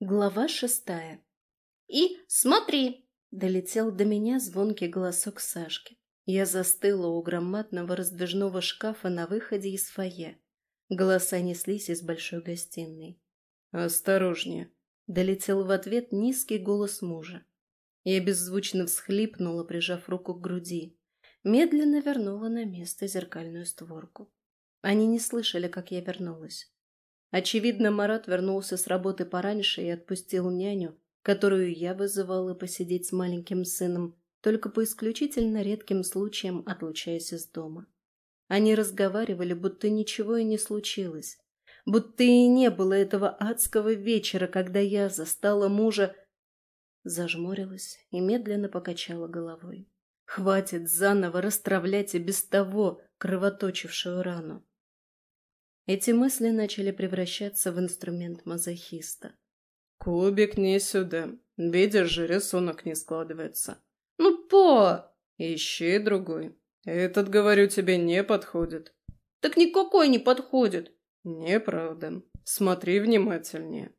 Глава шестая. «И смотри!» — долетел до меня звонкий голосок Сашки. Я застыла у громадного раздвижного шкафа на выходе из фойе. Голоса неслись из большой гостиной. «Осторожнее!» — долетел в ответ низкий голос мужа. Я беззвучно всхлипнула, прижав руку к груди. Медленно вернула на место зеркальную створку. Они не слышали, как я вернулась. Очевидно, Марат вернулся с работы пораньше и отпустил няню, которую я вызывала посидеть с маленьким сыном, только по исключительно редким случаям отлучаясь из дома. Они разговаривали, будто ничего и не случилось, будто и не было этого адского вечера, когда я застала мужа, зажмурилась и медленно покачала головой. Хватит заново расстравлять и без того кровоточившую рану. Эти мысли начали превращаться в инструмент мазохиста. «Кубик не сюда. Видишь же, рисунок не складывается». «Ну, по...» «Ищи другой. Этот, говорю тебе, не подходит». «Так никакой не подходит». «Неправда. Смотри внимательнее».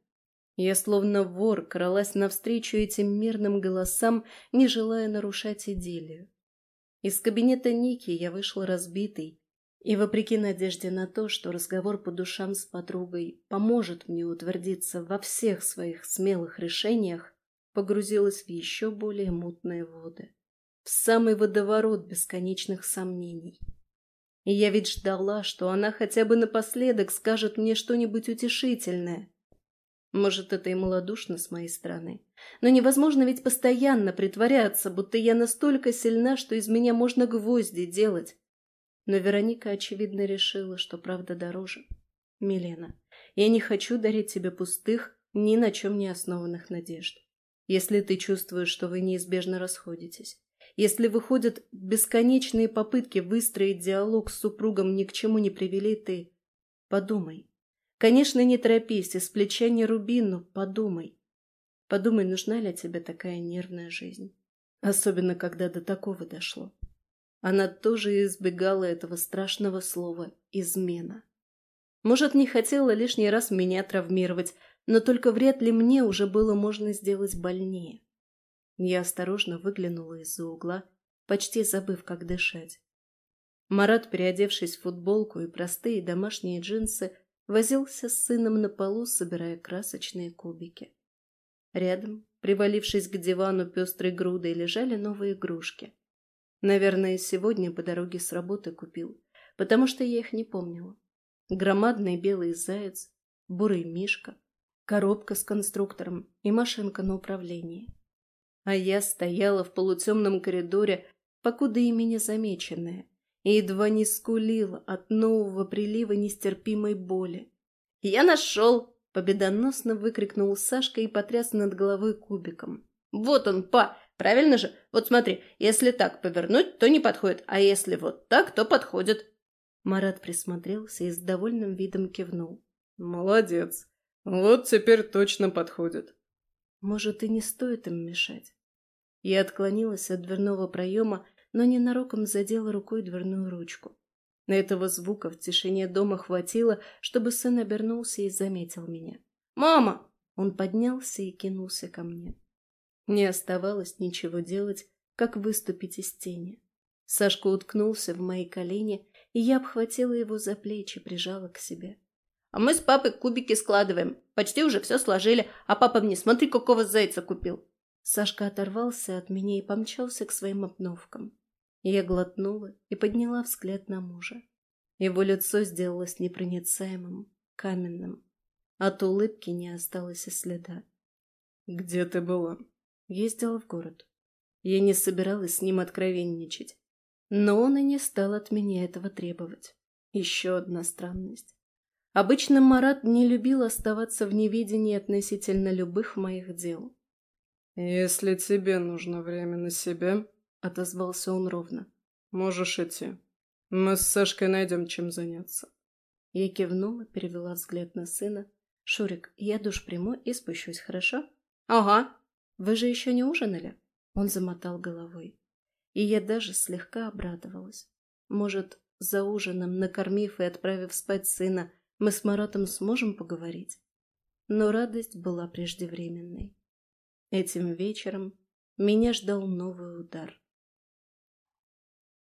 Я словно вор кралась навстречу этим мирным голосам, не желая нарушать идиллию. Из кабинета Ники я вышла разбитой, и вопреки надежде на то, что разговор по душам с подругой поможет мне утвердиться во всех своих смелых решениях, погрузилась в еще более мутные воды, в самый водоворот бесконечных сомнений. И я ведь ждала, что она хотя бы напоследок скажет мне что-нибудь утешительное. Может, это и малодушно с моей стороны, но невозможно ведь постоянно притворяться, будто я настолько сильна, что из меня можно гвозди делать, но Вероника, очевидно, решила, что правда дороже. «Милена, я не хочу дарить тебе пустых, ни на чем не основанных надежд. Если ты чувствуешь, что вы неизбежно расходитесь, если выходят бесконечные попытки выстроить диалог с супругом ни к чему не привели, ты подумай. Конечно, не торопись, из плеча не руби, но подумай. Подумай, нужна ли тебе такая нервная жизнь. Особенно, когда до такого дошло. Она тоже избегала этого страшного слова «измена». Может, не хотела лишний раз меня травмировать, но только вряд ли мне уже было можно сделать больнее. Я осторожно выглянула из-за угла, почти забыв, как дышать. Марат, переодевшись в футболку и простые домашние джинсы, возился с сыном на полу, собирая красочные кубики. Рядом, привалившись к дивану пестрой грудой, лежали новые игрушки. Наверное, сегодня по дороге с работы купил, потому что я их не помнила. Громадный белый заяц, бурый мишка, коробка с конструктором и машинка на управлении. А я стояла в полутемном коридоре, покуда ими не замеченная, и едва не скулила от нового прилива нестерпимой боли. «Я нашел!» — победоносно выкрикнул Сашка и потряс над головой кубиком. «Вот он, па! Правильно же? Вот смотри, если так повернуть, то не подходит, а если вот так, то подходит. Марат присмотрелся и с довольным видом кивнул. Молодец. Вот теперь точно подходит. Может, и не стоит им мешать. Я отклонилась от дверного проема, но ненароком задела рукой дверную ручку. На этого звука в тишине дома хватило, чтобы сын обернулся и заметил меня. «Мама!» Он поднялся и кинулся ко мне. Не оставалось ничего делать, как выступить из тени. Сашка уткнулся в мои колени, и я обхватила его за плечи, прижала к себе. «А мы с папой кубики складываем. Почти уже все сложили, а папа мне смотри, какого зайца купил!» Сашка оторвался от меня и помчался к своим обновкам. Я глотнула и подняла взгляд на мужа. Его лицо сделалось непроницаемым, каменным. От улыбки не осталось и следа. «Где ты была?» Ездила в город. Я не собиралась с ним откровенничать. Но он и не стал от меня этого требовать. Еще одна странность. Обычно Марат не любил оставаться в неведении относительно любых моих дел. «Если тебе нужно время на себя», — отозвался он ровно, — «можешь идти. Мы с Сашкой найдем чем заняться». Я кивнула, перевела взгляд на сына. «Шурик, я душ приму и спущусь, хорошо?» «Ага», вы же еще не ужинали?» Он замотал головой. И я даже слегка обрадовалась. Может, за ужином, накормив и отправив спать сына, мы с Маратом сможем поговорить? но радость была преждевременной. Этим вечером меня ждал новый удар.